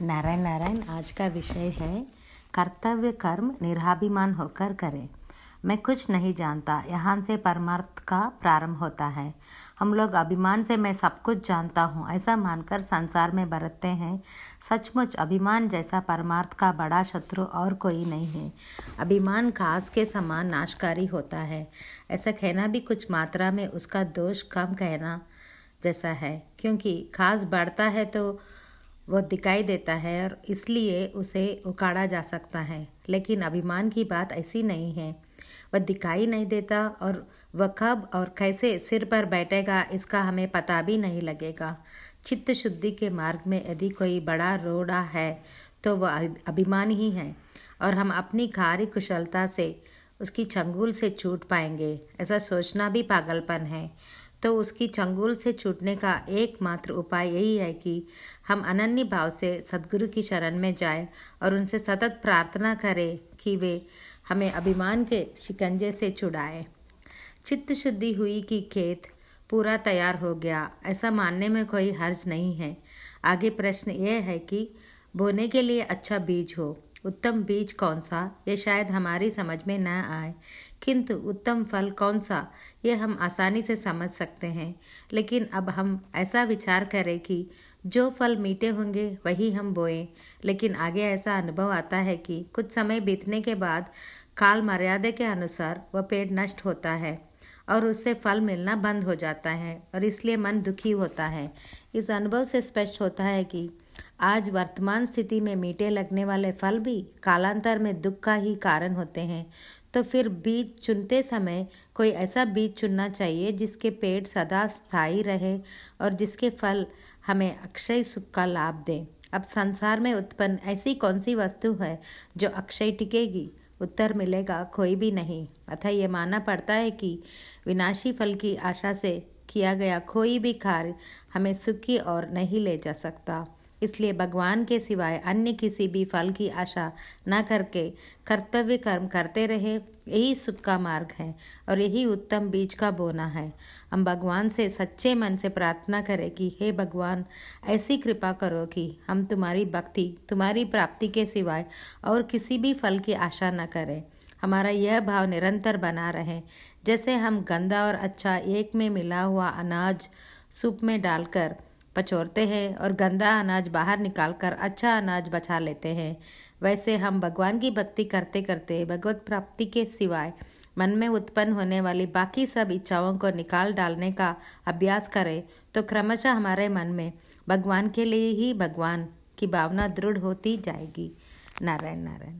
नारायण नारायण आज का विषय है, कर्तव्य कर्म निराभिमान होकर करें। मैं कुछ नहीं जानता, यहाँ से परमार्थ का प्रारंभ होता है। हम लोग अभिमान से मैं सब कुछ जानता हूँ, ऐसा मानकर संसार में बरतते हैं। सचमुच अभिमान जैसा परमार्थ का बड़ा शत्रु और कोई नहीं है। अभिमान घास के समान नाशकारी होता है। ऐसा कहना भी कुछ मात्रा में उसका दोष कम कहना जैसा है, क्योंकि घास बढ़ता है तो वो दिखाई देता है और इसलिए उसे उकाड़ा जा सकता है। लेकिन अभिमान की बात ऐसी नहीं है। वह दिखाई नहीं देता और वह कब और कैसे सिर पर बैठेगा, इसका हमें पता भी नहीं लगेगा। चित्त शुद्धि के मार्ग में यदि कोई बड़ा रोड़ा है तो वह अभिमान ही है और हम अपनी कार्य कुशलता से उसकी चंगुल से छूट पाएँगे। ऐसा सोचना भी पागलपन है। तो उसकी चंगुल से छूटने का एकमात्र उपाय यही है कि हम अनन्य भाव से सदगुरु की शरण में जाएँ और उनसे सतत प्रार्थना करें कि वे हमें अभिमान के शिकंजे से छुड़ाए। चित्त शुद्धि हुई कि खेत पूरा तैयार हो गया, ऐसा मानने में कोई हर्ज नहीं है। आगे प्रश्न यह है कि बोने के लिए अच्छा बीज हो उत्तम बीज कौन सा? ये शायद हमारी समझ में न आए। किंतु उत्तम फल कौन सा? ये हम आसानी से समझ सकते हैं। लेकिन अब हम ऐसा विचार करें कि जो फल मीठे होंगे, वही हम बोएँ। लेकिन आगे ऐसा अनुभव आता है कि कुछ समय बीतने के बाद काल मर्यादा के अनुसार वह पेड़ नष्ट होता है और उससे फल मिलना बंद हो जाता है और इसलिए मन दुखी होता है। इस अनुभव से स्पष्ट होता है कि आज वर्तमान स्थिति में मीठे लगने वाले फल भी कालांतर में दुख का ही कारण होते हैं। तो फिर बीज चुनते समय कोई ऐसा बीज चुनना चाहिए जिसके पेड़ सदा स्थायी रहे और जिसके फल हमें अक्षय सुख का लाभ दें। अब संसार में उत्पन्न ऐसी कौन सी वस्तु है जो अक्षय टिकेगी? उत्तर मिलेगा, कोई भी नहीं। अतः ये मानना पड़ता है कि विनाशी फल की आशा से किया गया कोई भी कार्य हमें सुखी और नहीं ले जा सकता। इसलिए भगवान के सिवाय अन्य किसी भी फल की आशा न करके कर्तव्य कर्म करते रहे, यही सुख का मार्ग है और यही उत्तम बीज का बोना है। हम भगवान से सच्चे मन से प्रार्थना करें कि, हे भगवान, ऐसी कृपा करो कि हम तुम्हारी भक्ति, तुम्हारी प्राप्ति के सिवाय और किसी भी फल की आशा न करें। हमारा यह भाव निरंतर बना रहे, जैसे हम गंदा और अच्छा एक में मिला हुआ अनाज सूप में डालकर पचोरते हैं और गंदा अनाज बाहर निकालकर अच्छा अनाज बचा लेते हैं। वैसे हम भगवान की भक्ति करते करते भगवत प्राप्ति के सिवाय मन में उत्पन्न होने वाली बाकी सब इच्छाओं को निकाल डालने का अभ्यास करें तो क्रमशः हमारे मन में भगवान के लिए ही भगवान की भावना दृढ़ होती जाएगी। नारायण नारायण।